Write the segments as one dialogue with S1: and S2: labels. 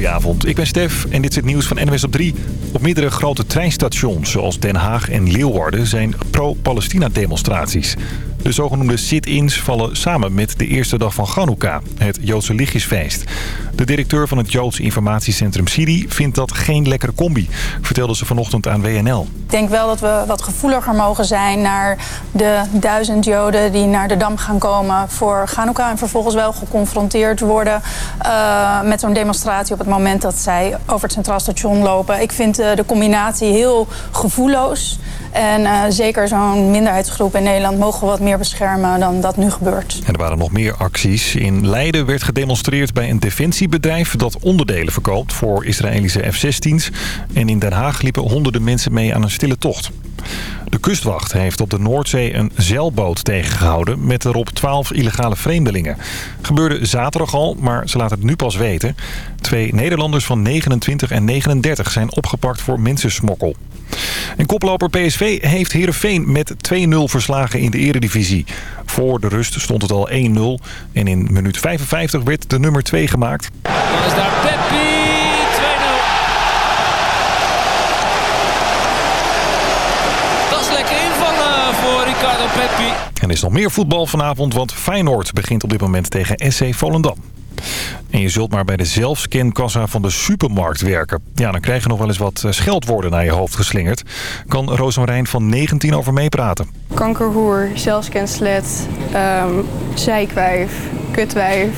S1: Goedenavond, ik ben Stef en dit is het nieuws van NWS op 3. Op meerdere grote treinstations zoals Den Haag en Leeuwarden zijn pro-Palestina demonstraties. De zogenoemde sit-ins vallen samen met de eerste dag van Chanukka, het Joodse lichtjesfeest. De directeur van het Joods informatiecentrum Sidi vindt dat geen lekkere combi, vertelde ze vanochtend aan WNL.
S2: Ik denk wel dat we wat gevoeliger mogen zijn naar de duizend Joden die naar de Dam gaan komen voor Chanukka. En vervolgens wel geconfronteerd worden uh, met zo'n demonstratie op het moment dat zij over het Centraal Station lopen. Ik vind uh, de combinatie heel gevoelloos. En uh, zeker zo'n minderheidsgroep in Nederland mogen wat meer beschermen dan dat nu gebeurt.
S1: Er waren nog meer acties. In Leiden werd gedemonstreerd bij een defensiebedrijf dat onderdelen verkoopt voor Israëlische F-16's. En in Den Haag liepen honderden mensen mee aan een stille tocht. De kustwacht heeft op de Noordzee een zeilboot tegengehouden met erop 12 illegale vreemdelingen. Gebeurde zaterdag al, maar ze laten het nu pas weten. Twee Nederlanders van 29 en 39 zijn opgepakt voor mensensmokkel. En koploper PSV heeft Heerenveen met 2-0 verslagen in de eredivisie. Voor de rust stond het al 1-0 en in minuut 55 werd de nummer 2 gemaakt.
S3: Dan is daar Peppi, 2-0. Dat is lekker invallen voor Ricardo Peppi.
S1: En er is nog meer voetbal vanavond, want Feyenoord begint op dit moment tegen SC Volendam. En je zult maar bij de zelfscankassa van de supermarkt werken. Ja, dan krijg je nog wel eens wat scheldwoorden naar je hoofd geslingerd. Kan Roosmarijn van 19 over meepraten.
S4: Kankerhoer, zelfscanslet, um, kutwijf,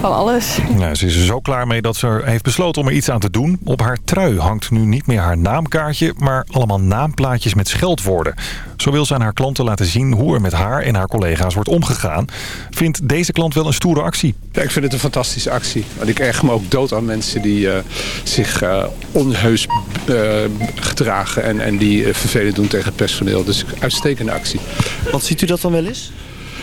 S4: van alles.
S1: Nou, ze is er zo klaar mee dat ze heeft besloten om er iets aan te doen. Op haar trui hangt nu niet meer haar naamkaartje, maar allemaal naamplaatjes met scheldwoorden. Zo wil ze aan haar klanten laten zien hoe er met haar en haar collega's wordt omgegaan. Vindt deze klant wel een stoere actie?
S5: Ja, ik vind het een fantastische actie. Want ik erg me ook dood aan mensen die uh, zich uh, onheus uh, gedragen en, en die vervelend doen tegen het personeel. Dus uitstekende actie.
S6: Want ziet u dat dan wel eens?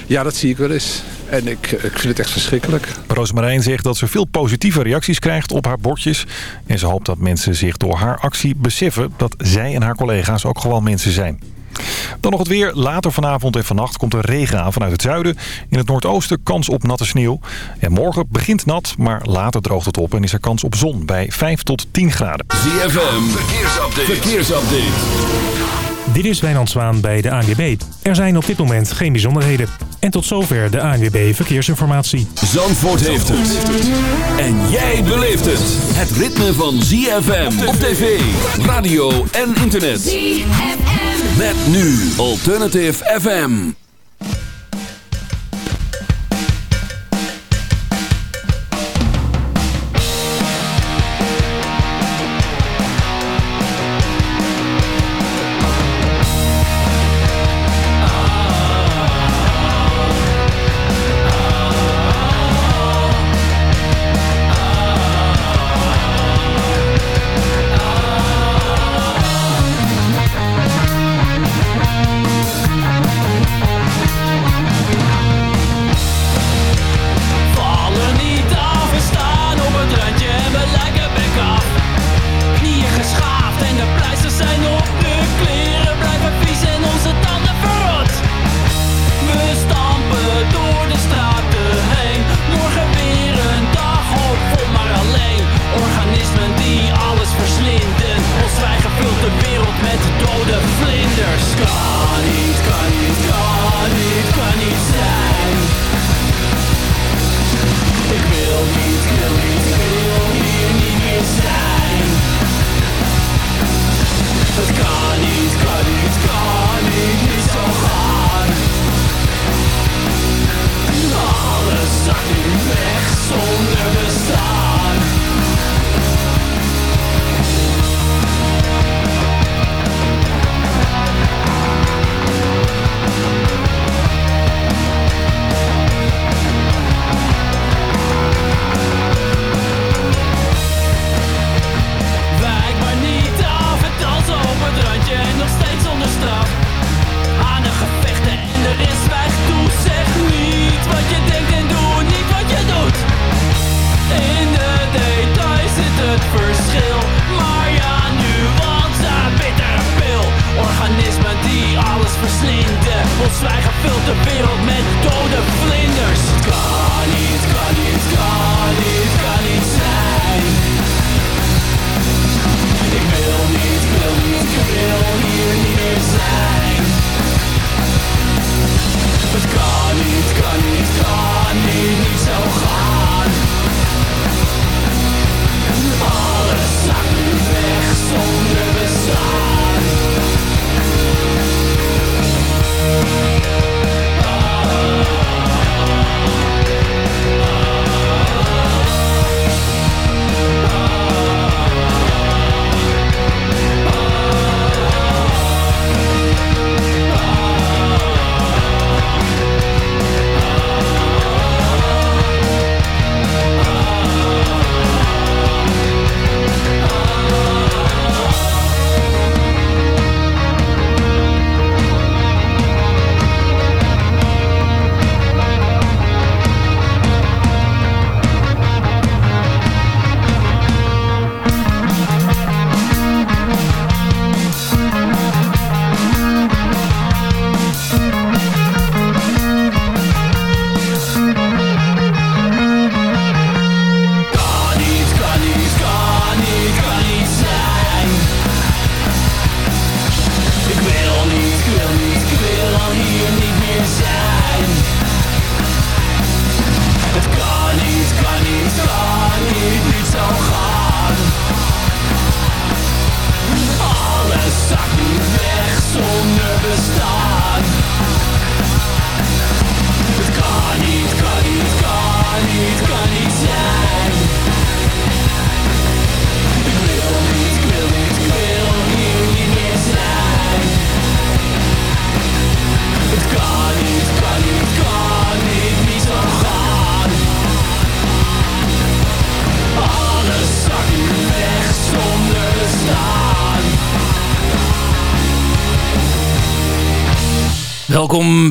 S5: Ja, dat zie ik wel eens. En ik, ik vind het echt verschrikkelijk.
S1: Roosmarijn zegt dat ze veel positieve reacties krijgt op haar bordjes. En ze hoopt dat mensen zich door haar actie beseffen dat zij en haar collega's ook gewoon mensen zijn. Dan nog het weer. Later vanavond en vannacht komt er regen aan vanuit het zuiden. In het noordoosten kans op natte sneeuw. En morgen begint nat, maar later droogt het op en is er kans op zon bij 5 tot 10 graden.
S7: ZFM, verkeersupdate. verkeersupdate.
S8: Dit is Wijnand Zwaan bij de ANWB. Er zijn op dit moment geen bijzonderheden. En tot zover de ANWB Verkeersinformatie.
S7: Zandvoort heeft het. En jij beleeft het. Het ritme van ZFM op tv, radio en internet. ZFM. Met nu Alternative FM.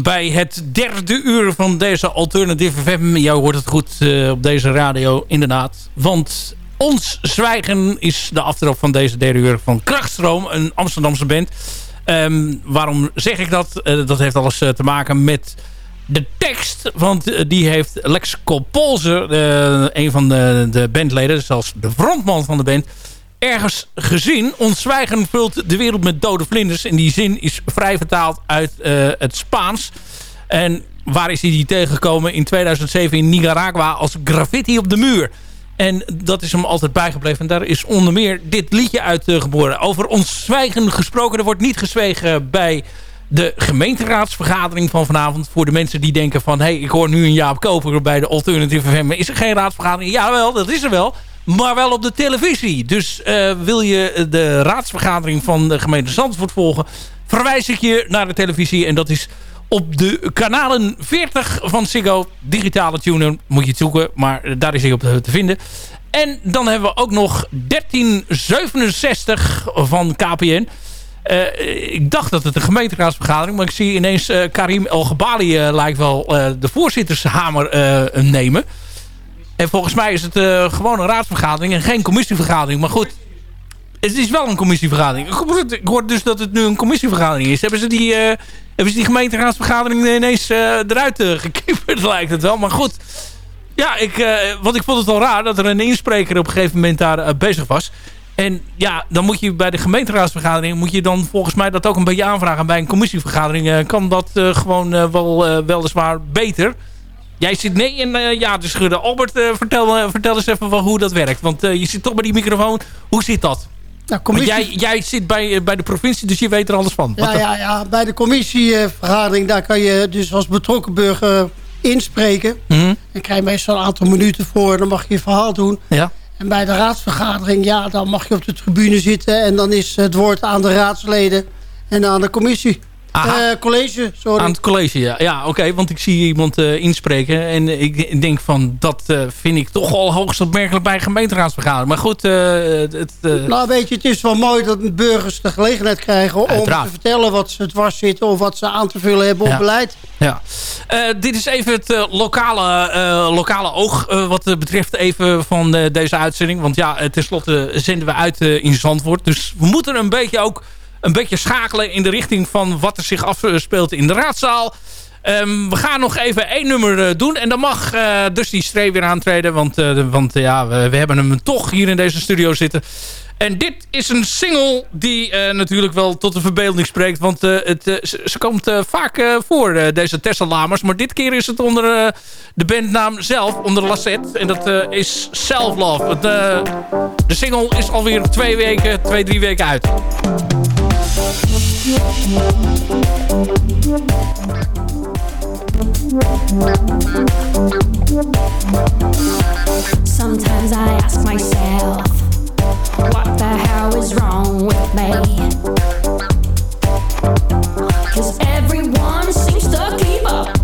S9: Bij het derde uur van deze Alternative FM. Jou hoort het goed uh, op deze radio, inderdaad. Want ons zwijgen is de aftrap van deze derde uur van Krachtstroom. Een Amsterdamse band. Um, waarom zeg ik dat? Uh, dat heeft alles uh, te maken met de tekst. Want die heeft Lex Kolpolzer, een van de, de bandleden, zelfs de frontman van de band ergens gezien. Ons zwijgen vult de wereld met dode vlinders. En die zin is vrij vertaald uit uh, het Spaans. En waar is hij die tegengekomen? In 2007 in Nicaragua als graffiti op de muur. En dat is hem altijd bijgebleven. En daar is onder meer dit liedje uit uh, geboren. Over ons zwijgen gesproken. Er wordt niet gezwegen bij de gemeenteraadsvergadering van vanavond. Voor de mensen die denken van... hé, hey, ik hoor nu een Jaap Koper bij de Alternative FM. Is er geen raadsvergadering? Jawel, dat is er wel maar wel op de televisie. Dus uh, wil je de raadsvergadering van de gemeente Zandvoort volgen... verwijs ik je naar de televisie. En dat is op de kanalen 40 van Ziggo. Digitale tuner moet je het zoeken, maar daar is hij op te vinden. En dan hebben we ook nog 1367 van KPN. Uh, ik dacht dat het een gemeenteraadsvergadering... maar ik zie ineens uh, Karim El Gabali lijkt wel de voorzittershamer nemen... En volgens mij is het uh, gewoon een raadsvergadering en geen commissievergadering. Maar goed, het is wel een commissievergadering. Ik hoor dus dat het nu een commissievergadering is. Hebben ze die, uh, hebben ze die gemeenteraadsvergadering ineens uh, eruit gekieperd, lijkt het wel. Maar goed, ja, ik, want ik vond het wel raar dat er een inspreker op een gegeven moment daar bezig was. En ja, dan moet je bij de gemeenteraadsvergadering... moet je dan volgens mij dat ook een beetje aanvragen. Bij een commissievergadering kan dat gewoon wel weliswaar beter... Jij zit nee in uh, ja te schudden. Albert, uh, vertel, uh, vertel eens even van hoe dat werkt. Want je zit toch bij die microfoon. Hoe zit dat?
S10: Commissie...
S9: jij, jij zit bij, bij de provincie, dus je weet er alles van.
S10: Ja, ja, ja, bij de commissievergadering... daar kan je dus als betrokken burger inspreken. Mm -hmm. Dan krijg je meestal een aantal minuten voor. Dan mag je je verhaal doen.
S9: Ja.
S10: En bij de raadsvergadering, ja, dan mag je op de tribune zitten. En dan is het woord aan de raadsleden en aan de commissie. Uh, college, sorry.
S9: Aan het college, ja. Ja, oké, want ik zie iemand uh, inspreken. En ik denk van, dat uh, vind ik toch al hoogst opmerkelijk bij een gemeenteraadsvergadering. Maar goed, het...
S10: Nou, weet je, het is wel mooi dat burgers de gelegenheid krijgen... om te vertellen wat ze dwars zitten... of wat ze aan te vullen hebben op
S9: ja.
S10: beleid.
S9: Ja. dit is even het lokale, lokale oog wat betreft even van deze uitzending. Want ja, tenslotte zenden we uit in Zandvoort. Dus we moeten een beetje ook een beetje schakelen in de richting van wat er zich afspeelt in de raadzaal. Um, we gaan nog even één nummer uh, doen. En dan mag uh, Dusty Stray weer aantreden. Want, uh, want ja, we, we, hebben hem toch hier in deze studio zitten. En dit is een single die natuurlijk wel tot de verbeelding spreekt. Want het, ze, komt vaak voor, deze Tessa Lamers. Maar dit keer is het onder de bandnaam zelf, onder Lassette. En dat is Self Love. de single is alweer twee weken, twee, drie weken uit.
S11: Sometimes I ask myself, what the hell is wrong with me? Cause everyone seems to keep up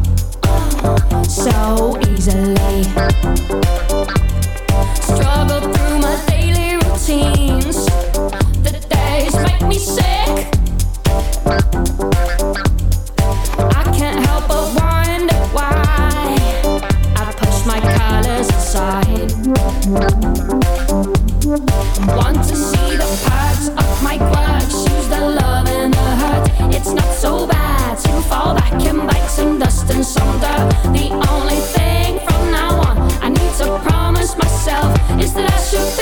S11: so easily. Struggle through my daily routines. The days make me sick. The past of my clutch, the love and the hurt. It's not so bad. To fall back like some dust and some더, the only thing from now on I need to promise myself is that I should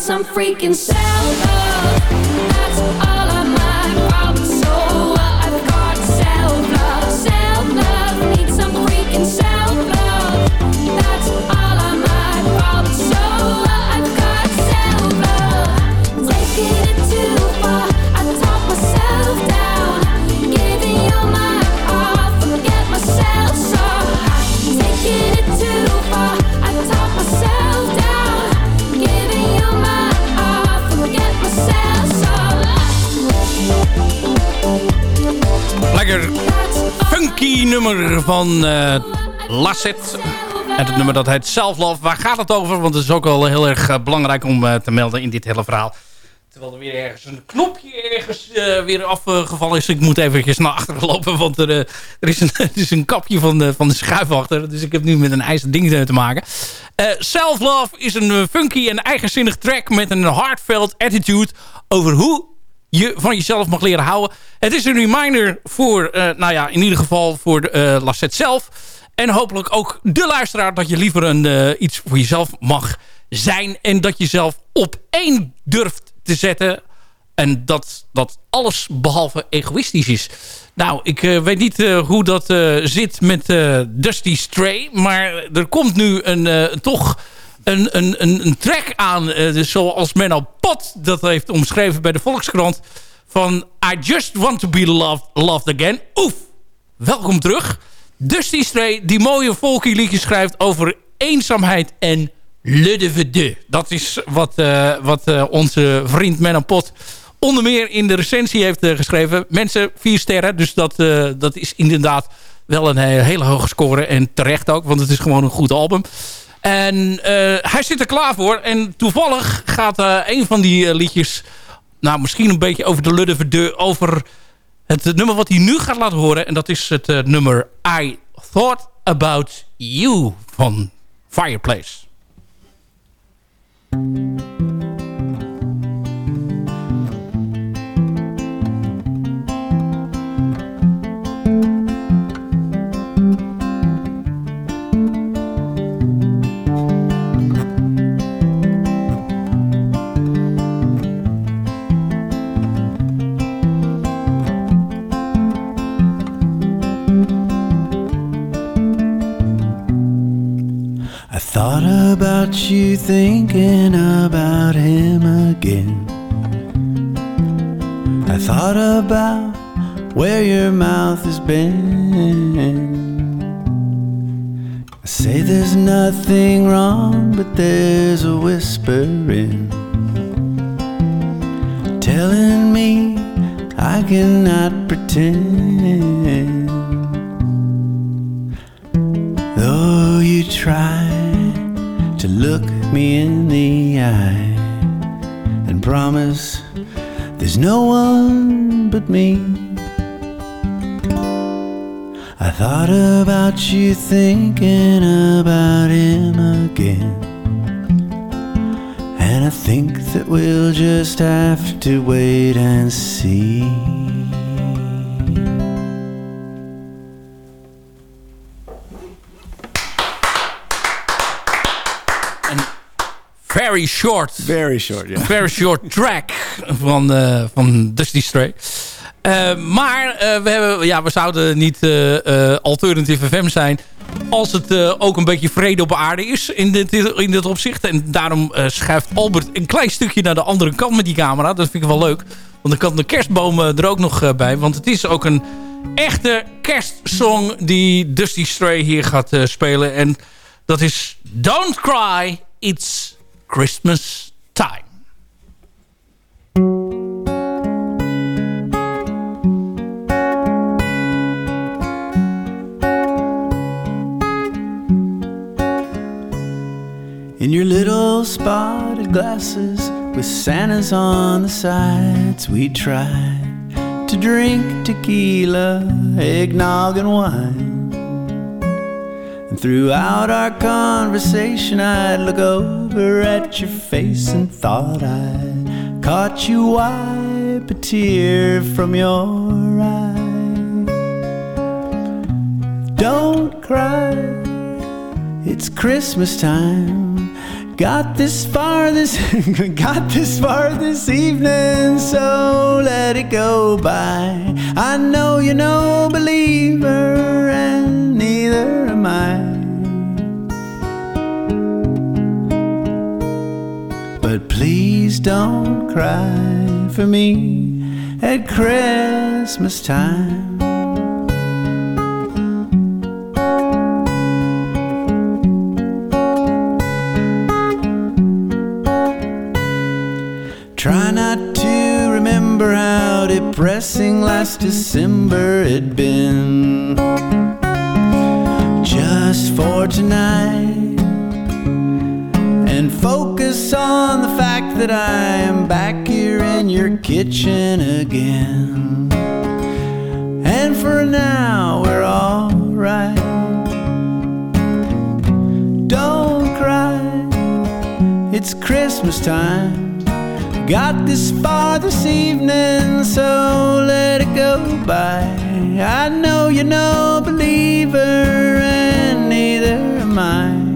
S11: some freaking self-love. That's all
S9: Funky nummer van eh Lasset. En het nummer dat heet Self Love. Waar gaat het over? Want het is ook wel heel erg eh, belangrijk om eh, te melden in dit hele verhaal. Terwijl er weer ergens een knopje ergens weer afgevallen is. Ik moet eventjes naar achteren lopen. Want er, er, is, een, er is een kapje van de, van de schuif achter. Dus ik heb nu met een ijzer ding te maken. Self Love is een funky en eigenzinnig track met een heartfelt attitude over hoe je van jezelf mag leren houden. Het is een reminder voor, eh, nou ja, in ieder geval voor eh, Lassette zelf. En hopelijk ook de luisteraar dat je liever een, eh, iets voor jezelf mag zijn. En dat je zelf op één durft te zetten. En dat dat alles behalve egoïstisch is. Nou, ik weet niet hoe dat zit met Dusty Stray. Maar er komt nu een, toch een, een, een, een track aan. eh, dus zoals Menno Pot dat heeft omschreven bij de Volkskrant. Van I just want to be loved, loved again. Oef, welkom terug. Dusty Stray die mooie folky liedjes schrijft over eenzaamheid en le de vedeux. Dat is wat, eh, wat eh, onze vriend Menno Pot onder meer in de recensie heeft geschreven. Mensen, vier sterren. Dus dat, dat is inderdaad wel een he- hele hoge score. En terecht ook, want het is gewoon een goed album. En eh, hij zit er klaar voor. En toevallig gaat eh, een van die eh, liedjes... Nou, misschien een beetje over de Ludde Verdeu... over het nummer wat hij nu gaat laten horen. En dat is het nummer I Thought About You van Fireplace.
S12: Thought about you thinking about him again. I thought about where your mouth has been. I say there's nothing wrong, but there's a whisper in telling me I cannot pretend. Though you try look me in the eye and promise there's no one but me. I thought about you thinking about him again. And I think that we'll just have to wait and see.
S9: Very short.
S12: Very short, ja.
S9: Very short track van, eh, van Dusty Stray. Eh, maar eh, we, hebben, ja, we zouden niet Alternative FM zijn... als het ook een beetje vrede op aarde is in dit, in dit opzicht. En daarom schuift Albert een klein stukje naar de andere kant met die camera. Dat vind ik wel leuk. Want dan kan de kerstboom er ook nog bij. Want het is ook een echte kerstsong die Dusty Stray hier gaat spelen. En dat is Don't Cry, It's Christmas Time.
S12: In your little spotted glasses with Santas on the sides, we tried to drink tequila, eggnog, and wine. Throughout our conversation, I'd look over at your face and thought I caught you wipe a tear from your eye. Don't cry, it's Christmas time. Got this far this got this far this evening, so let it go by. I know you're no believer, and neither am I. please don't cry for me at Christmas time. Try not to remember how depressing last December had been. Just for tonight. And focus on the fact that I am back here in your kitchen again. And for now, we're alright. Don't cry, it's Christmas time. Got this far this evening, so let it go by. I know you're no believer, and neither am I.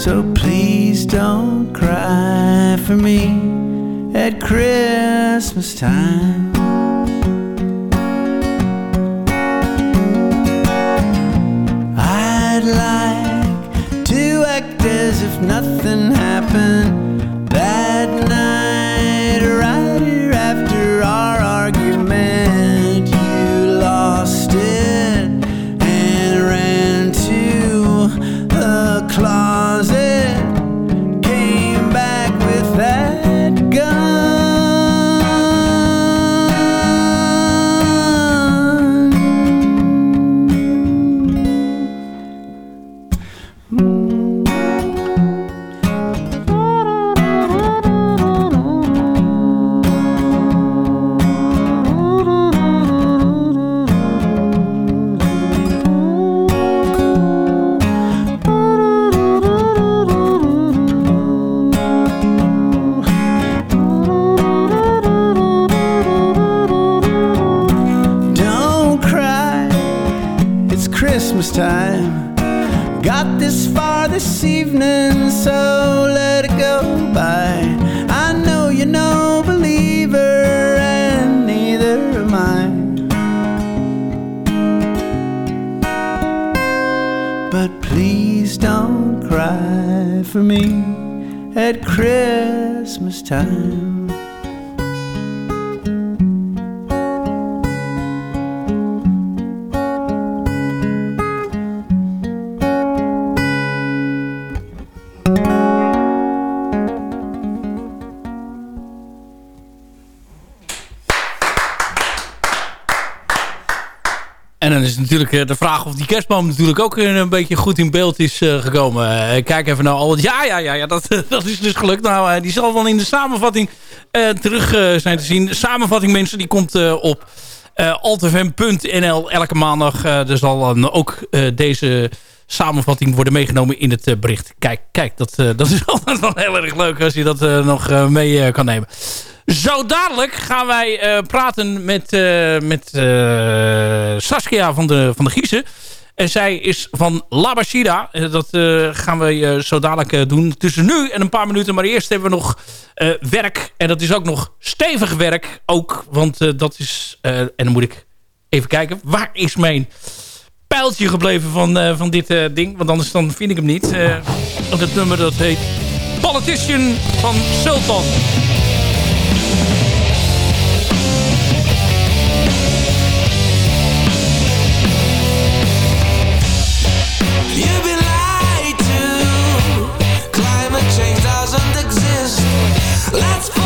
S12: So please don't cry for me at Christmas time. I'd like to act as if nothing happened Christmas time. Got this far this evening, so let it go by. I know you're no believer, and neither am I. But please don't cry for me at Christmas time.
S9: Natuurlijk eh, de vraag of die kerstboom natuurlijk ook een beetje goed in beeld is eh, gekomen. Eh, Kijk even naar al het... Ja, ja, ja, ja dat, dat is dus gelukt. Nou, die zal wel in de samenvatting terug zijn te zien. Samenvatting, mensen, die komt op altfm.nl elke maandag. Er zal dan ook deze samenvatting worden meegenomen in het bericht. Kijk, kijk dat, dat is altijd wel heel erg leuk als je dat nog mee kan nemen. Zo dadelijk gaan wij eh, praten met, eh, met eh, Saskia van de, van de Giezen. En zij is van Labashida. Dat gaan we zo dadelijk doen. Tussen nu en een paar minuten. Maar eerst hebben we nog werk. En dat is ook nog stevig werk. Ook, want dat is... en dan moet ik even kijken. Waar is mijn pijltje gebleven van, van dit ding? Want anders dan vind ik hem niet. Het nummer dat heet Politician van Sultan.
S13: Let's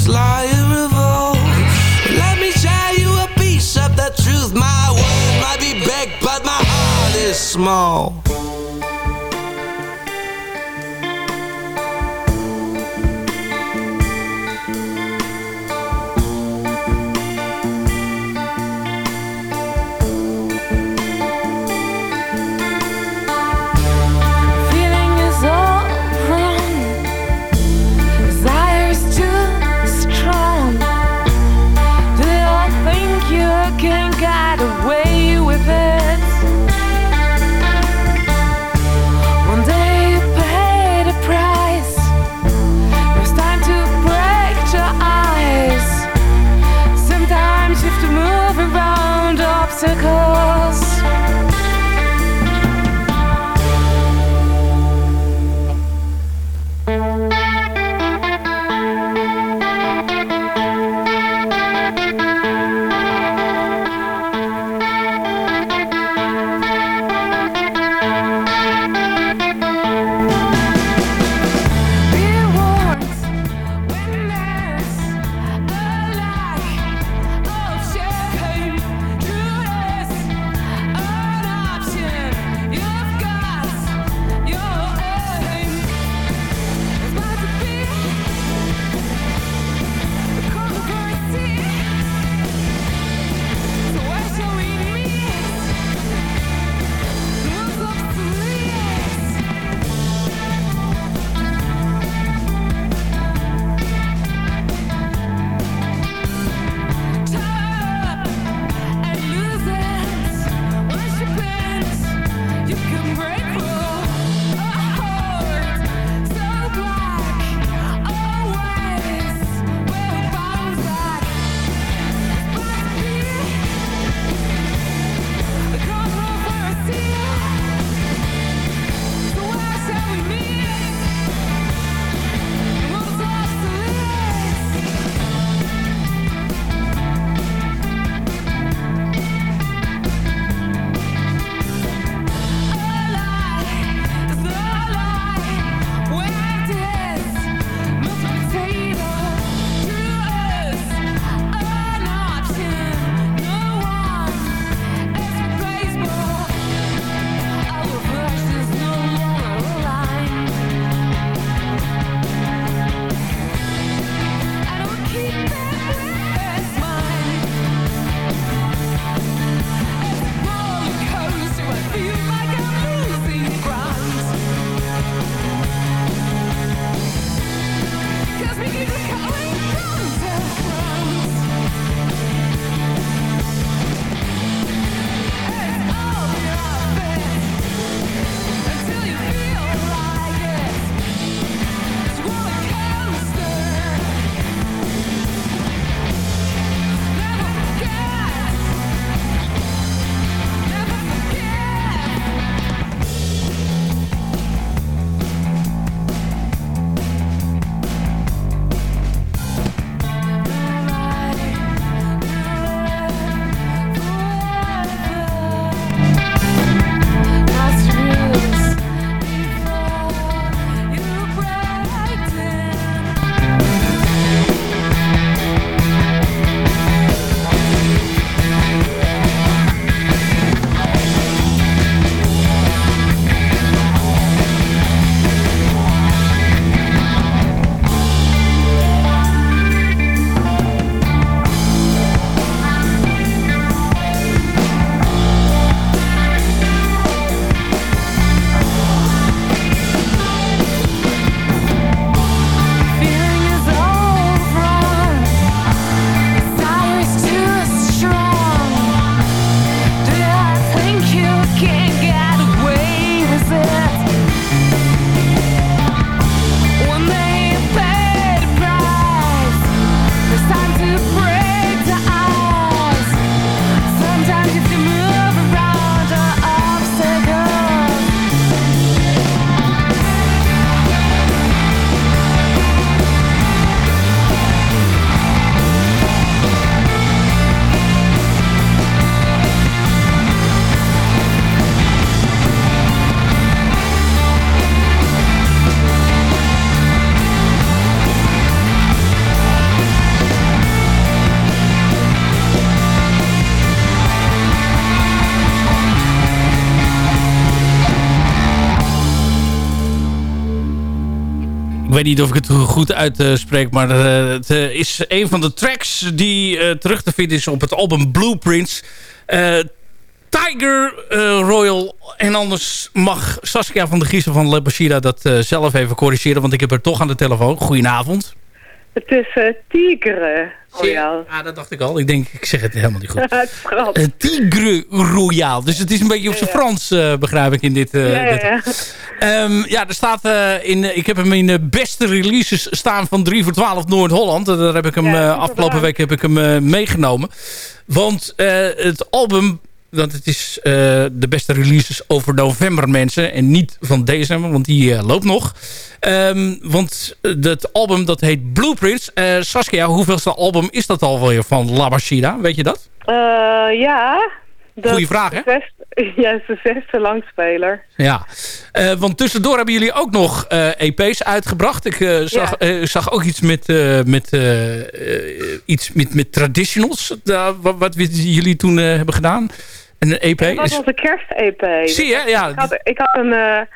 S13: just lie and.
S14: Let me tell you a piece of the truth. My words might be big, but my heart is small.
S9: Weet niet of ik het goed uitspreek, maar eh, het eh, is een van de tracks die eh, terug te vinden is op het album Blueprints. Tiger Royal. En anders mag Saskia van de Giezen van Le Bashira dat zelf even corrigeren, want ik heb er toch aan de telefoon. Goedenavond.
S15: Het is uh, Tigre Royal.
S9: Ja, dat dacht ik al. Ik denk, ik zeg het helemaal niet goed.
S15: het.
S9: Eh, Tigre Royal. Dus het is een beetje op zijn Frans, eh, begrijp ik in dit. eh,
S15: ja, ja.
S9: Ehm, ja, er staat in, ik heb hem in de beste releases staan van 3 voor 12 Noord-Holland. Daar heb ik hem afgelopen week heb ik hem meegenomen. Want het album, want het is eh, de beste releases over november mensen. En niet van december, want die eh, loopt nog. Ehm, want eh, het album dat heet Blueprints. Eh, Saskia, hoeveelste album is dat alweer van La Bashida? Weet je dat?
S15: Eh, ja. Dat
S9: Goeie vraag,
S15: de is de zesde langspeler.
S9: Ja, Eh, want tussendoor hebben jullie ook nog eh, EP's uitgebracht. Ik eh, zag, zag ook iets met, met, iets met, met traditionals. Wat, wat jullie toen hebben gedaan. En een EP.
S15: Dat was onze kerst-EP.
S9: Zie je, ja.
S15: Ik had, ik had een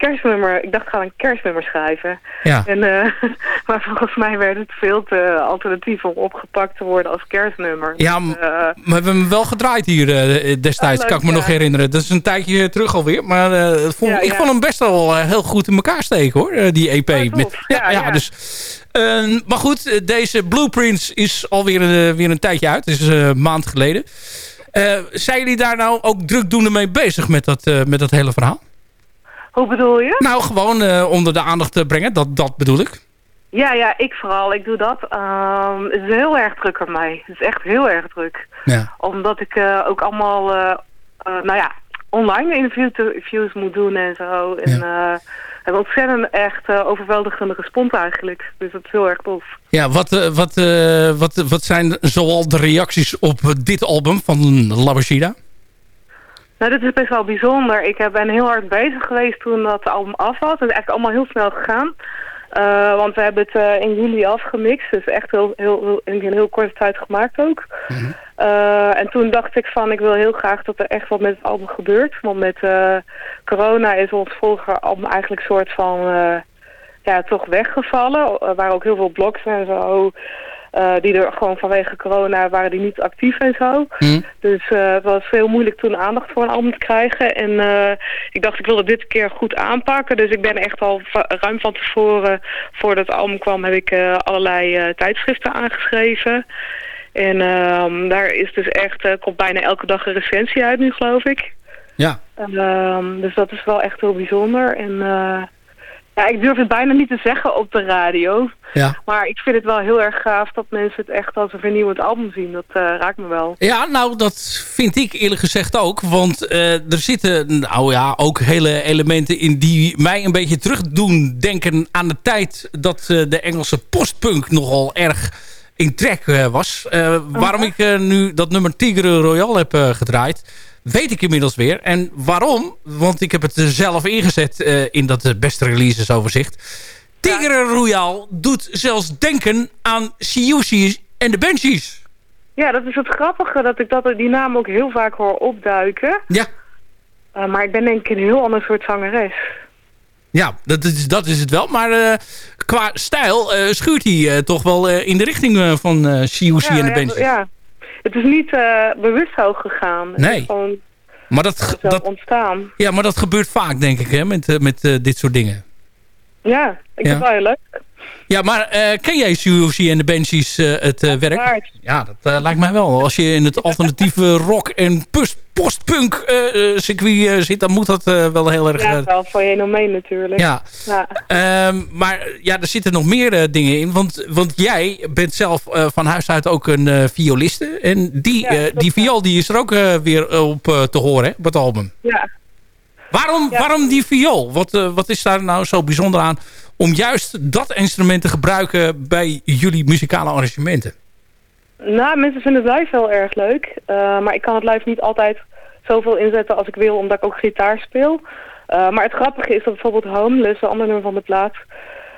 S15: kerstnummer, ik dacht ik ga een kerstnummer schrijven.
S9: Ja.
S15: En, eh, maar volgens mij werd het veel te alternatief om opgepakt te worden als kerstnummer.
S9: Ja,
S15: Dus,
S9: m-
S15: eh,
S9: maar we hebben hem wel gedraaid hier eh, destijds,
S15: leuk,
S9: kan ik me
S15: ja.
S9: nog herinneren. Dat is een tijdje terug alweer. Maar het vond,
S15: Ja,
S9: ik vond hem best wel heel goed in elkaar steken hoor, die EP. Met, ja, ja,
S15: ja.
S9: Dus, maar goed, deze Blueprints is alweer weer een tijdje uit. Het is eh, een maand geleden. Zijn jullie daar nou ook drukdoende mee bezig met dat, met dat hele verhaal?
S15: Hoe bedoel je?
S9: Nou, gewoon eh, onder de aandacht te brengen. Dat, dat bedoel ik.
S15: Ja, ja, ik vooral. Ik doe dat. Ehm, het is heel erg druk aan mij. Het is echt heel erg druk.
S9: Ja.
S15: Omdat ik eh, ook allemaal, eh, eh, nou ja, online interview- interviews moet doen en zo. En eh heb ontzettend echt eh, overweldigende respons eigenlijk. Dus dat is heel erg tof.
S9: Ja, wat, eh, wat, eh, wat, wat zijn zoal de reacties op dit album van Labashida?
S15: Nou, dit is best wel bijzonder. Ik eh, ben heel hard bezig geweest toen dat album af was. Het is eigenlijk allemaal heel snel gegaan. Eh, want we hebben het eh, in juli afgemixt. Dus echt heel, heel, heel, in een heel korte tijd gemaakt ook. Eh, en toen dacht ik van, ik wil heel graag dat er echt wat met het album gebeurt. Want met corona is ons vorige album eigenlijk een soort van, ja, toch weggevallen. Er waren ook heel veel blogs en zo. Eh, die er gewoon vanwege corona waren die niet actief en zo. Dus eh, het was heel moeilijk toen aandacht voor een album te krijgen. En eh, ik dacht, ik wil het dit keer goed aanpakken. Dus ik ben echt al ruim van tevoren, voordat het album kwam, heb ik allerlei tijdschriften aangeschreven. En ehm, daar is dus echt, komt bijna elke dag een recensie uit nu, geloof ik.
S9: Ja.
S15: Ehm, dus dat is wel echt heel bijzonder. En eh, ja, ik durf het bijna niet te zeggen op de radio.
S9: Ja.
S15: Maar ik vind het wel heel erg gaaf dat mensen het echt als een vernieuwend album zien. Dat eh, raakt me wel.
S9: Ja, nou, dat vind ik eerlijk gezegd ook. Want eh, er zitten nou ja, ook hele elementen in die mij een beetje terug doen denken aan de tijd dat eh, de Engelse postpunk nogal erg in trek was. Waarom ik nu dat nummer Tigre Royal heb gedraaid, weet ik inmiddels weer. En waarom? Want ik heb het zelf ingezet eh, in dat eh, beste releases overzicht. Tigre Royal doet zelfs denken aan Siouxsie en de Banshees.
S15: Ja, dat is het grappige dat ik dat, die naam ook heel vaak hoor opduiken.
S9: Ja.
S15: Eh, maar ik ben denk ik een heel ander soort zangeres.
S9: Ja, dat is, dat is het wel. Maar qua stijl schuurt hij toch wel in de richting van Siouxsie en de
S15: ja,
S9: Banshees.
S15: ja. Het is niet eh, bewust zo gegaan. Het
S9: Nee.
S15: is gewoon
S9: Maar dat, dat,
S15: ontstaan.
S9: ja, maar dat gebeurt vaak, denk ik, hè, met, eh, met eh, dit soort dingen.
S15: Ja, ik
S9: Ja.
S15: vind het wel heel leuk.
S9: Ja, maar ken jij Siouxsie en de Banshees het werk? Ja, dat lijkt mij wel. Als je in het alternatieve rock- en postpunk eh, circuit eh, zit, dan moet dat wel heel erg...
S15: Ja, wel fenomeen natuurlijk.
S9: Ja.
S15: ja.
S9: Ehm, maar ja, er zitten nog meer dingen in. Want, want jij bent zelf van huis uit ook een violiste. En die, eh, die viool die is er ook weer op te horen hè, op het album.
S15: Ja.
S9: Waarom, waarom die viool? Wat, wat is daar nou zo bijzonder aan om juist dat instrument te gebruiken bij jullie muzikale arrangementen?
S15: Nou, mensen vinden het live heel erg leuk. Eh, maar ik kan het live niet altijd zoveel inzetten als ik wil, omdat ik ook gitaar speel. Eh, maar het grappige is dat bijvoorbeeld Homeless, de andere nummer van de plaat,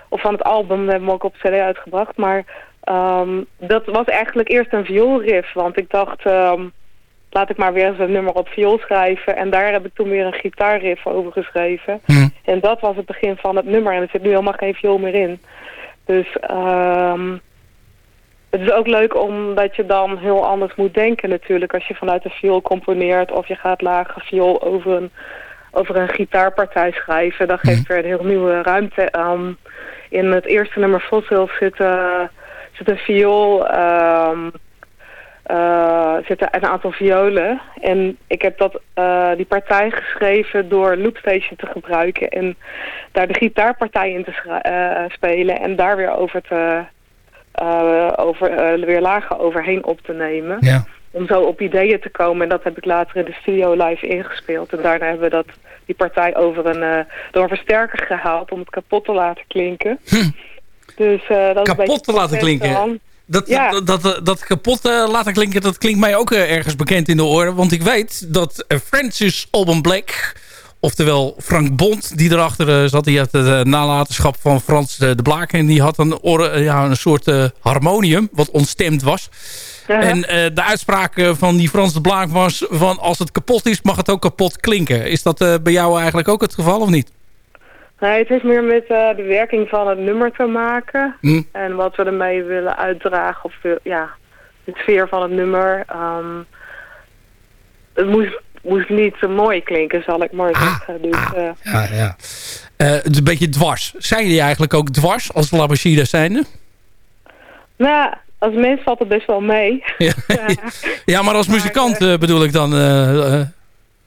S15: of van het album, we hebben hem ook op cd uitgebracht. Maar ehm, dat was eigenlijk eerst een vioolriff, want ik dacht, ehm, laat ik maar weer eens een nummer op viool schrijven. En daar heb ik toen weer een gitaarriff over geschreven. En dat was het begin van het nummer. En er zit nu helemaal geen viool meer in. Dus ehm het is ook leuk omdat je dan heel anders moet denken natuurlijk. Als je vanuit de viool componeert of je gaat lage viool over een, over een gitaarpartij schrijven. Dan geeft weer een heel nieuwe ruimte aan. In het eerste nummer Fossil zit, eh, zit een viool... ehm eh, zitten een aantal violen. En ik heb dat, eh, die partij geschreven door Loopstation te gebruiken. En daar de gitaarpartij in te eh, spelen. En daar weer over te... eh, over, eh, weer lagen overheen op te nemen.
S9: Ja.
S15: Om zo op ideeën te komen. En dat heb ik later in de studio live ingespeeld. En daarna hebben we dat, die partij over een, eh, door een versterker gehaald. Om het kapot te laten klinken. Dus, eh, dat
S9: Hm. kapot te laten klinken. Dat,
S15: Ja.
S9: dat, dat, dat kapot eh, laten klinken, dat klinkt mij ook ergens bekend in de oren. Want ik weet dat Francis Alban Blake, oftewel Frank Bond, die erachter eh, zat. Die had het eh, nalatenschap van Frans eh, de Blaak. En die had een, ja, een soort harmonium, wat ontstemd was. En de uitspraak van die Frans de Blaak was van als het kapot is, mag het ook kapot klinken. Is dat bij jou eigenlijk ook het geval of niet?
S15: Nee, het heeft meer met de werking van het nummer te maken.
S9: Hm.
S15: En wat we ermee willen uitdragen. Of ja, de sfeer van het nummer. Ehm, het moest, moest niet te mooi klinken, zal ik maar zeggen. Dus, eh,
S9: Ja, ja. Eh, het is een beetje dwars. Zijn jullie eigenlijk ook dwars als Labashida zijnde?
S15: nou, als mens valt het best wel mee.
S9: Ja, ja maar als muzikant eh, bedoel ik dan...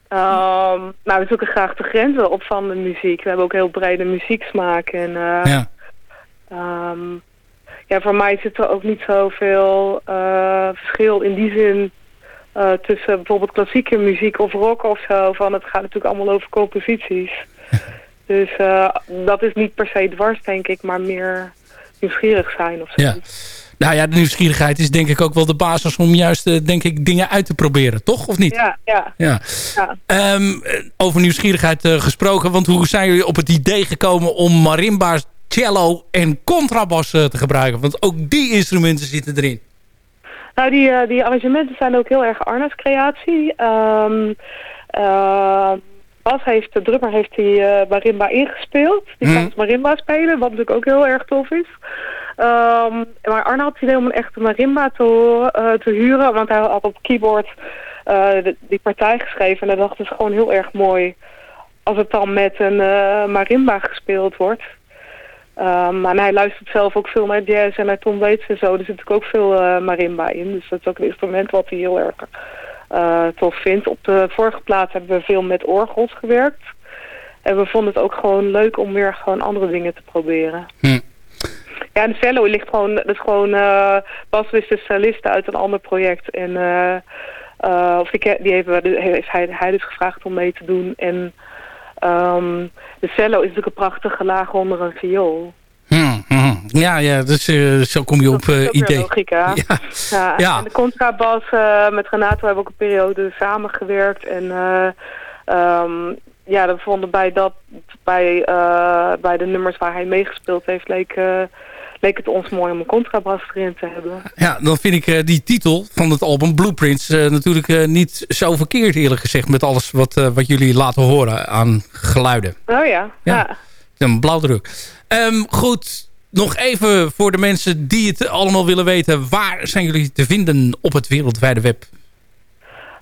S15: Ehm, nou, we zoeken graag de grenzen op van de muziek. We hebben ook heel brede muzieksmaak. En,
S9: Ja.
S15: ehm, ja, voor mij zit er ook niet zoveel eh verschil in die zin eh, tussen bijvoorbeeld klassieke muziek of rock of zo. Van het gaat natuurlijk allemaal over composities. dus eh, dat is niet per se dwars, denk ik, maar meer nieuwsgierig zijn of zo.
S9: ja. Nou ja, de nieuwsgierigheid is denk ik ook wel de basis om juist eh, denk ik, dingen uit te proberen, toch? Of niet?
S15: Ja, ja.
S9: Ja.
S15: ja.
S9: Ehm, eh, over nieuwsgierigheid gesproken, want hoe zijn jullie op het idee gekomen om marimba, cello en contrabas eh, te gebruiken? Want ook die instrumenten zitten erin.
S15: Nou, die, eh, die arrangementen zijn ook heel erg Arna's creatie. Ehm eh, Bas heeft, de drummer heeft die eh, marimba ingespeeld. Die kan dus marimba spelen, wat natuurlijk ook heel erg tof is. Ehm, maar Arne had het idee om een echte marimba te, te huren. Want hij had op keyboard de- die partij geschreven. En hij dacht, het is gewoon heel erg mooi als het dan met een marimba gespeeld wordt. Um, en hij luistert zelf ook veel naar jazz en naar Tom Waits en zo. Er zit natuurlijk ook veel eh, marimba in. Dus dat is ook een instrument wat hij heel erg eh, tof vindt. Op de vorige plaat hebben we veel met orgels gewerkt. En we vonden het ook gewoon leuk om weer gewoon andere dingen te proberen. Ja, en de cello ligt gewoon, dat is gewoon, eh Bas is de cellist uit een ander project. En of die, die heeft, heeft hij, hij dus gevraagd om mee te doen. En ehm, de cello is natuurlijk een prachtige laag onder een viool.
S9: Hmm, hmm. Ja, ja dus, zo kom je op eh,
S15: Dat
S9: idee.
S15: logica.
S9: Ja.
S15: Ja.
S9: Ja.
S15: En de contrabas eh, met Renato hebben we ook een periode samengewerkt. En eh, ehm, ja, we vonden bij, dat, bij, bij de nummers waar hij meegespeeld heeft, leek, leek het ons mooi om een contrabas erin te hebben.
S9: Ja, dan vind ik eh, die titel van het album Blueprints eh, natuurlijk eh, niet zo verkeerd eerlijk gezegd met alles wat, wat jullie laten horen aan geluiden.
S15: Oh ja, ja.
S9: Een blauwdruk. Ehm, goed, nog even voor de mensen die het allemaal willen weten. Waar zijn jullie te vinden op het wereldwijde web?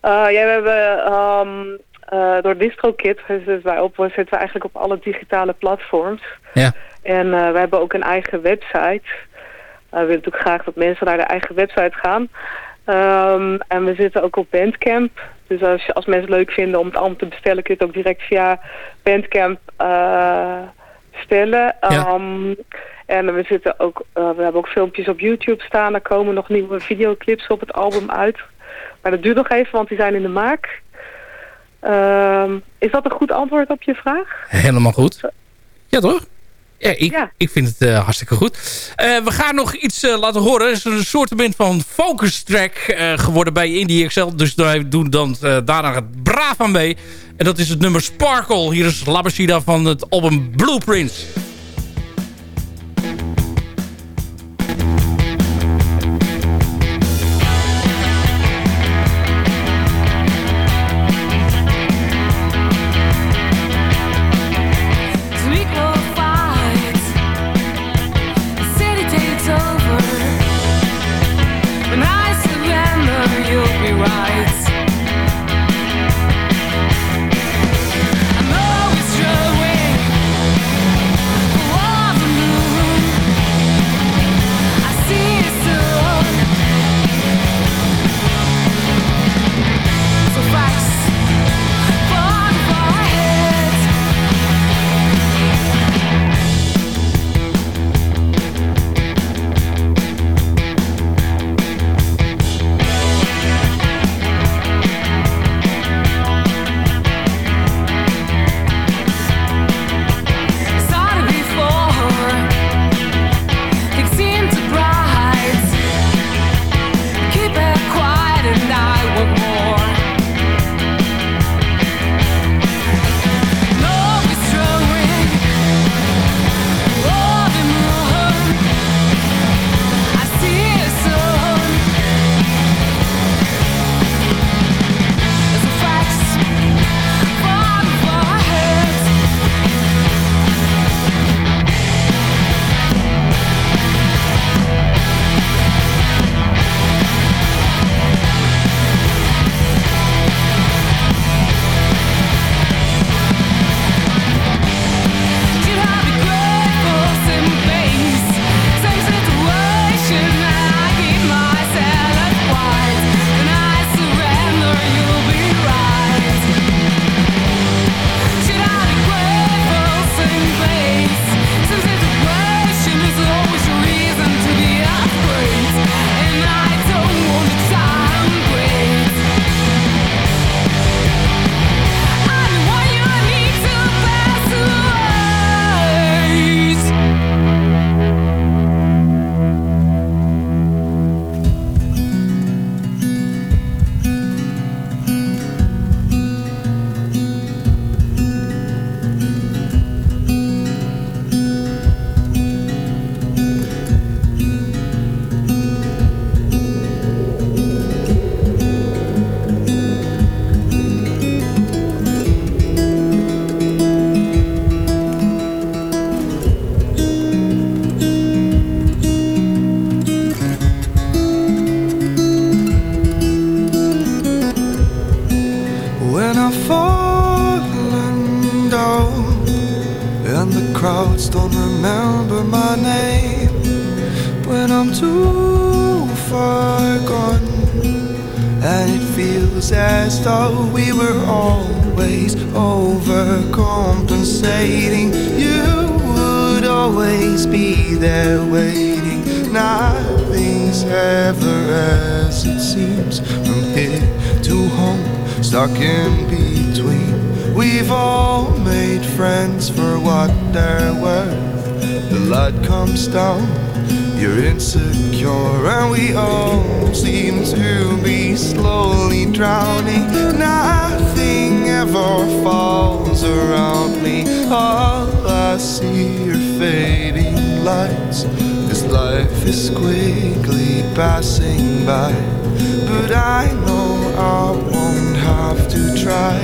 S15: Ja, we hebben eh, door DistroKid zitten wij, op, zitten we eigenlijk op alle digitale platforms.
S9: Ja.
S15: En eh, we hebben ook een eigen website. Eh, we willen natuurlijk graag dat mensen naar de eigen website gaan. Ehm, en we zitten ook op Bandcamp. Dus als, je- als mensen het leuk vinden om het allemaal te bestellen... kun je het ook direct via Bandcamp eh bestellen. Ehm, en we, zitten ook, we hebben ook filmpjes op YouTube staan. Er komen nog nieuwe videoclips op het album uit. Maar dat duurt nog even, want die zijn in de maak. Ehm, is dat een goed antwoord op je vraag?
S9: Helemaal goed. Ja, toch? Ja, ik, ik vind het eh, hartstikke goed. Eh, we gaan nog iets eh, laten horen. Het is een soort van focus track geworden bij Indie Excel. Dus wij doen dan daarna het braaf aan mee. En dat is het nummer Sparkle. Hier is Labashida van het album Blueprints.
S16: I see your fading lights. This life is quickly passing by, but I know I won't have to try.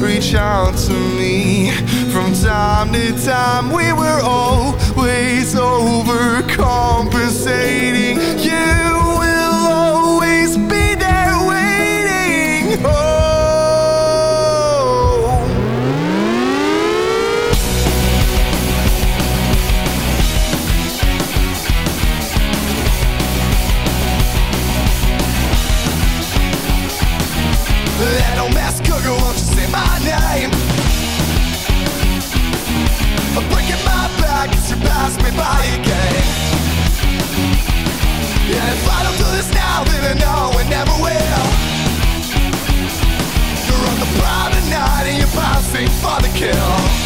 S16: Reach out to me from time to time. We were always overcompensating. You if I don't do this now, then I know I never will. You're on the and you're for the kill.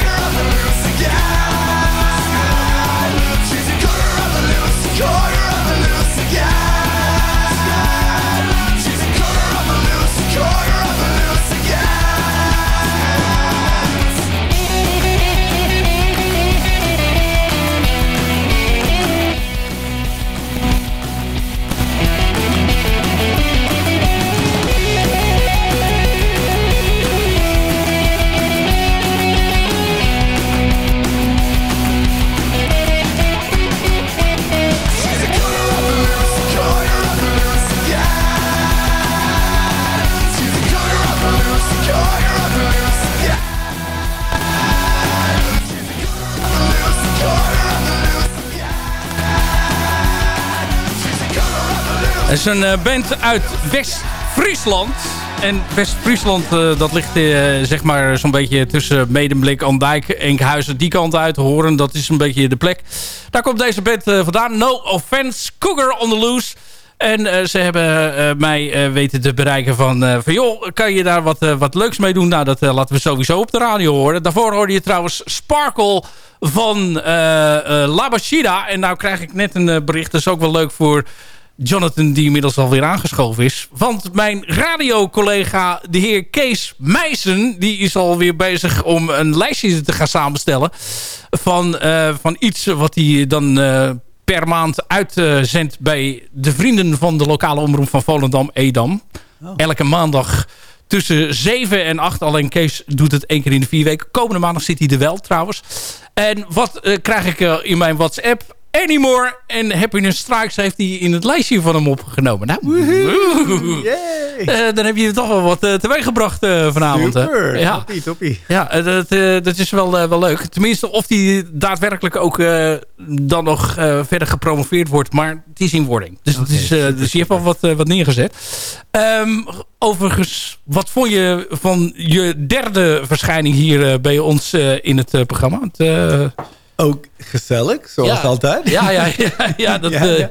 S9: is een eh, band uit West-Friesland. En West-Friesland, eh, dat ligt eh, zeg maar zo'n beetje tussen Medemblik, Andijk, Enkhuizen, die kant uit horen. Dat is een beetje de plek. Daar komt deze band vandaan. No Offense, Cougar on the Loose. En ze hebben mij weten te bereiken van, van... joh, kan je daar wat, wat leuks mee doen? Nou, dat laten we sowieso op de radio horen. Daarvoor hoorde je trouwens Sparkle van Labashida. En nou krijg ik net een bericht. Dat is ook wel leuk voor Jonathan, die inmiddels alweer aangeschoven is. Want mijn radiocollega, de heer Kees Meijsen... die is alweer bezig om een lijstje te gaan samenstellen... van, eh, van iets wat hij dan... eh, per maand uitzendt bij de vrienden van de lokale omroep van Volendam, Edam. Elke maandag tussen 7 en 8. Alleen Kees doet het één keer in de vier weken. Komende maandag zit hij er wel trouwens. En wat eh, krijg ik in mijn WhatsApp? Anymore en Happiness Strikes heeft hij in het lijstje van hem opgenomen. Nou, woehoe. Eh, dan heb je toch wel wat uh, teweeggebracht uh, vanavond.
S6: Super,
S9: ja.
S6: toppie, toppie.
S9: Ja, eh, dat, eh, dat is wel, eh, wel leuk. Tenminste, of die daadwerkelijk ook eh, dan nog eh, verder gepromoveerd wordt. Maar het is in wording. Dus, het is, eh, dus je hebt al wat, eh, wat neergezet. Ehm, overigens, wat vond je van je derde verschijning hier eh, bij ons eh, in het eh, programma? Het, eh,
S6: Ook gezellig, zoals
S9: Ja.
S6: altijd.
S9: Ja, ja, ja, ja, dat, eh,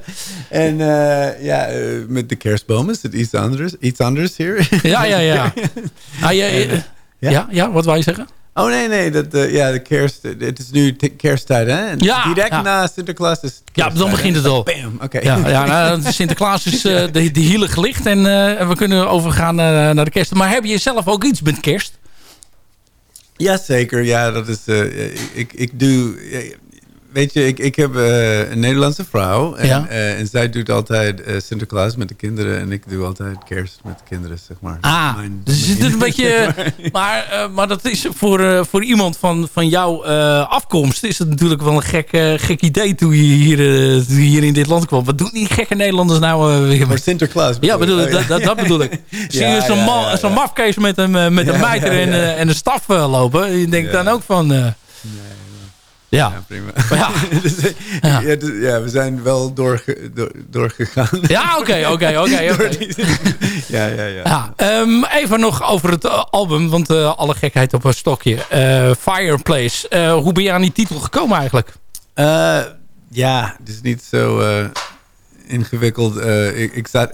S6: En eh, ja, eh, met de kerstbomen is het iets anders, iets anders hier.
S9: Ja, ja, ja. Ah, ja,
S6: En,
S9: ja, ja, wat wou je zeggen?
S6: Oh nee, nee, dat, ja, de kerst, het is nu kersttijd, hè? En
S9: Ja,
S6: Direct
S9: ja.
S6: na Sinterklaas is
S9: Ja, dan begint het al.
S6: Bam, oké.
S9: Ja, ja nou, Sinterklaas is de, de hielen gelicht en we kunnen overgaan naar de kerst. Maar heb je zelf ook iets met kerst?
S6: Jazeker, ja, dat is, eh, ik, ik doe, eh, weet je, ik, ik heb eh, een Nederlandse vrouw en,
S9: Ja.
S6: eh, en zij doet altijd eh, Sinterklaas met de kinderen en ik doe altijd kerst met de kinderen, zeg maar.
S9: Ah,
S6: Mijn-
S9: dus het is een beetje... Maar, maar dat is voor, voor iemand van, van jouw afkomst... is het natuurlijk wel een gek, gek idee toen je, hier, toen je hier in dit land kwam. Wat doen die gekke Nederlanders nou weer? met
S6: Sinterklaas
S9: Ja, bedoel, dat, dat, dat bedoel ik. Zie je
S6: Ja,
S9: zo'n
S6: ja,
S9: ma-
S6: ja,
S9: zo'n
S6: ja.
S9: mafkees met een, met een
S6: Ja,
S9: mijter
S6: ja,
S9: en,
S6: ja.
S9: en een staf lopen. Je denkt dan ook van... eh, ja.
S6: prima.
S9: Ja.
S6: Dus, eh, ja. dus, ja, we zijn wel doorge, door, doorgegaan.
S9: Ja, oké, oké, oké,
S6: ja, ja, ja.
S9: Ja, ehm, even nog over het eh, album, want eh, alle gekheid op een stokje. Fireplace, hoe ben je aan die titel gekomen eigenlijk?
S6: Ja, het is niet zo ingewikkeld. Ik, ik zat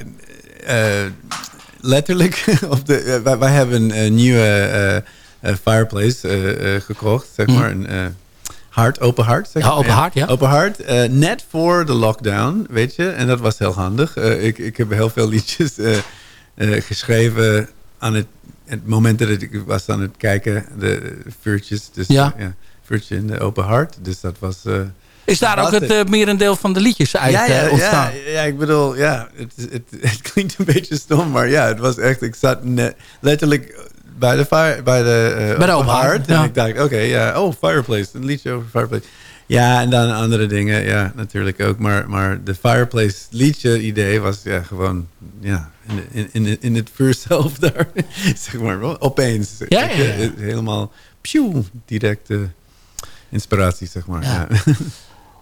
S6: letterlijk op de. wij, wij hebben een nieuwe fireplace gekocht, zeg maar. Een hart, open hart. Zeg
S9: Ja, open hart, ja.
S6: Open hart. eh, net voor de lockdown, weet je. En dat was heel handig. Eh, ik, ik heb heel veel liedjes eh, geschreven aan het, het moment dat ik was aan het kijken, de vuurtjes. Dus,
S9: Ja.
S6: ja. vuurtje in de open hart. Dus dat was...
S9: Is daar ook het eh, merendeel van de liedjes uit
S6: ja, ja,
S9: ontstaan?
S6: Ja, ja, ik bedoel, ja, het, het, het klinkt een beetje stom, maar ja, het was echt, ik zat net, letterlijk bij de, fire, bij de, eh,
S9: Bij de
S6: hart.
S9: haard,
S6: En
S9: ja.
S6: ik dacht, oké, ja, oh, Fireplace, een liedje over Fireplace. Ja, en dan andere dingen, ja, natuurlijk ook. Maar, maar de Fireplace liedje idee was ja, gewoon, ja, in, in, in, het vuur zelf daar, zeg maar, opeens.
S9: Ja, ja, ja.
S6: Eh, Helemaal, pjoe, directe inspiratie, zeg maar.
S9: Ja.
S6: Ja.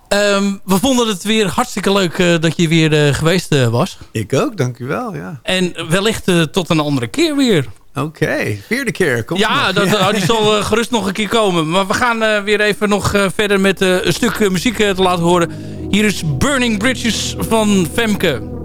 S9: Ehm, we vonden het weer hartstikke leuk eh, dat je weer eh, geweest eh, was.
S6: Ik ook, dank u wel, ja.
S9: En wellicht eh, tot een andere keer weer.
S6: Oké, vierde keer.
S9: Ja, dat, oh, die zal eh, gerust nog een keer komen. Maar we gaan eh, weer even nog eh, verder met een stuk muziek te laten horen. Hier is Burning Bridges van Femke.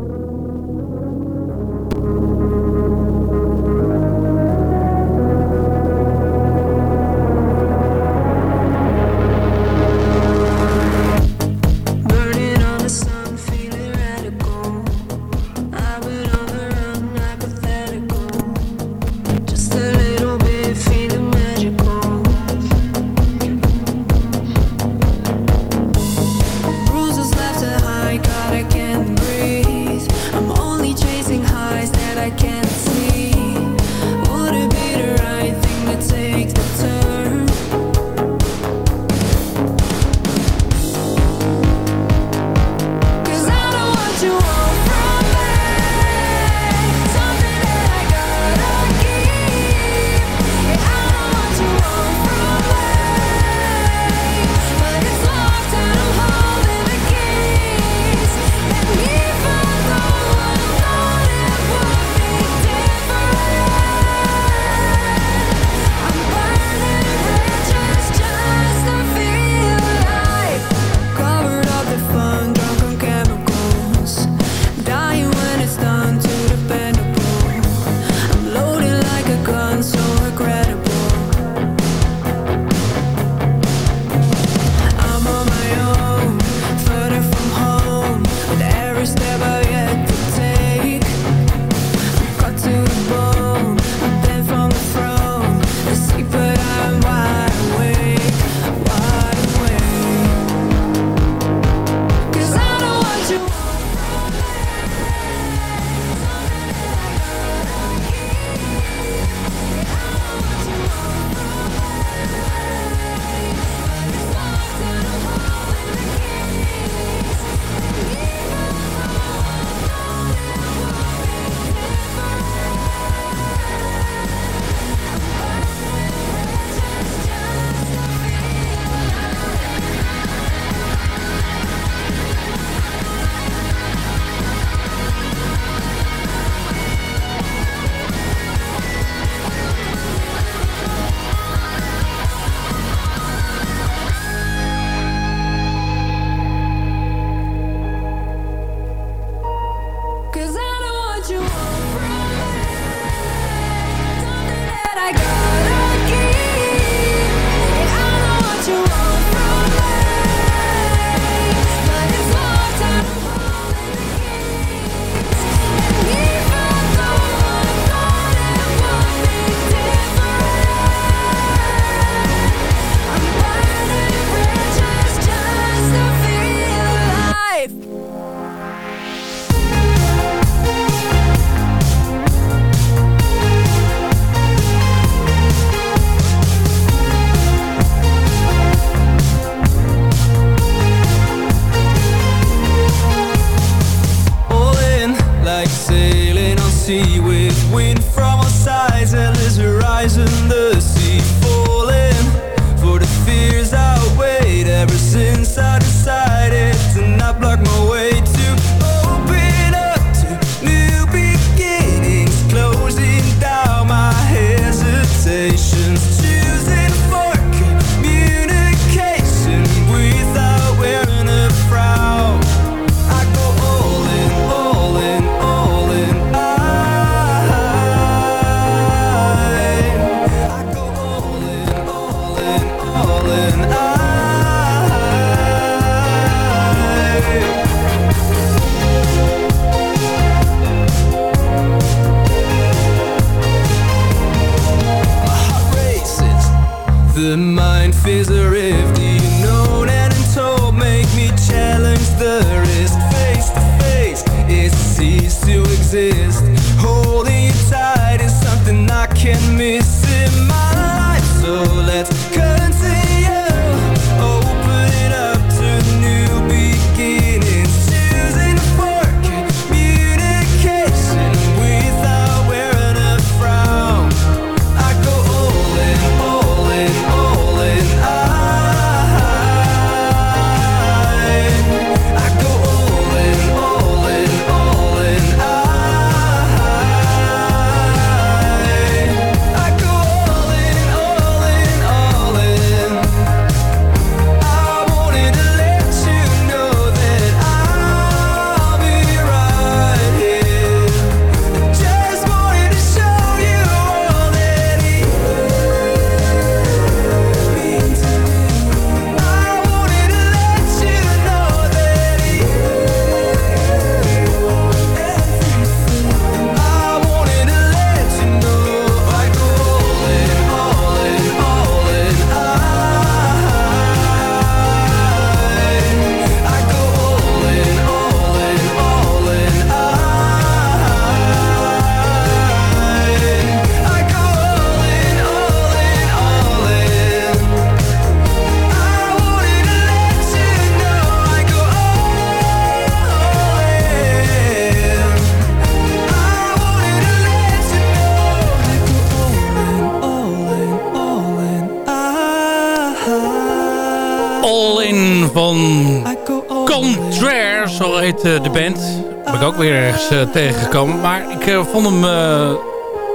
S9: Eh, de band. Heb ik ook weer ergens eh, tegengekomen. Maar ik eh, vond hem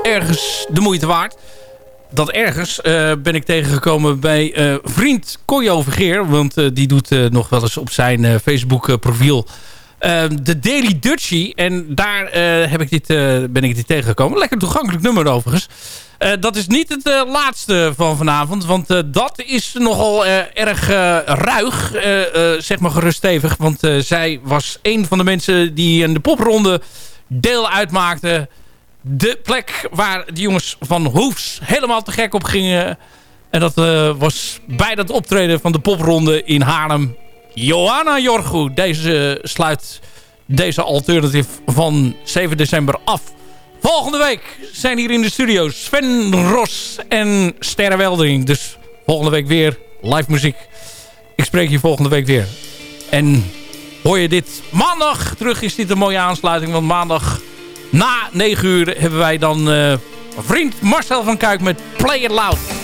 S9: ergens de moeite waard. Dat ergens ben ik tegengekomen bij vriend Kojo Vergeer. Want die doet nog wel eens op zijn Facebook profiel... de Daily Dutchie. En daar heb ik dit, ben ik dit tegengekomen. Lekker toegankelijk nummer overigens. Eh, dat is niet het eh, laatste van vanavond. Want eh, dat is nogal erg ruig. zeg maar geruststevig. Want zij was een van de mensen die in de popronde deel uitmaakte. De plek waar de jongens van Hoefs helemaal te gek op gingen. En dat was bij dat optreden van de popronde in Haarlem. Johanna Jorgo. Deze sluit deze alternative van 7 december af. Volgende week zijn hier in de studio Sven Ros en Sterre Weldering. Dus volgende week weer live muziek. Ik spreek je volgende week weer. En hoor je dit maandag terug is dit een mooie aansluiting. Want maandag na 9 uur hebben wij dan eh, vriend Marcel van Kuik met Play It Loud.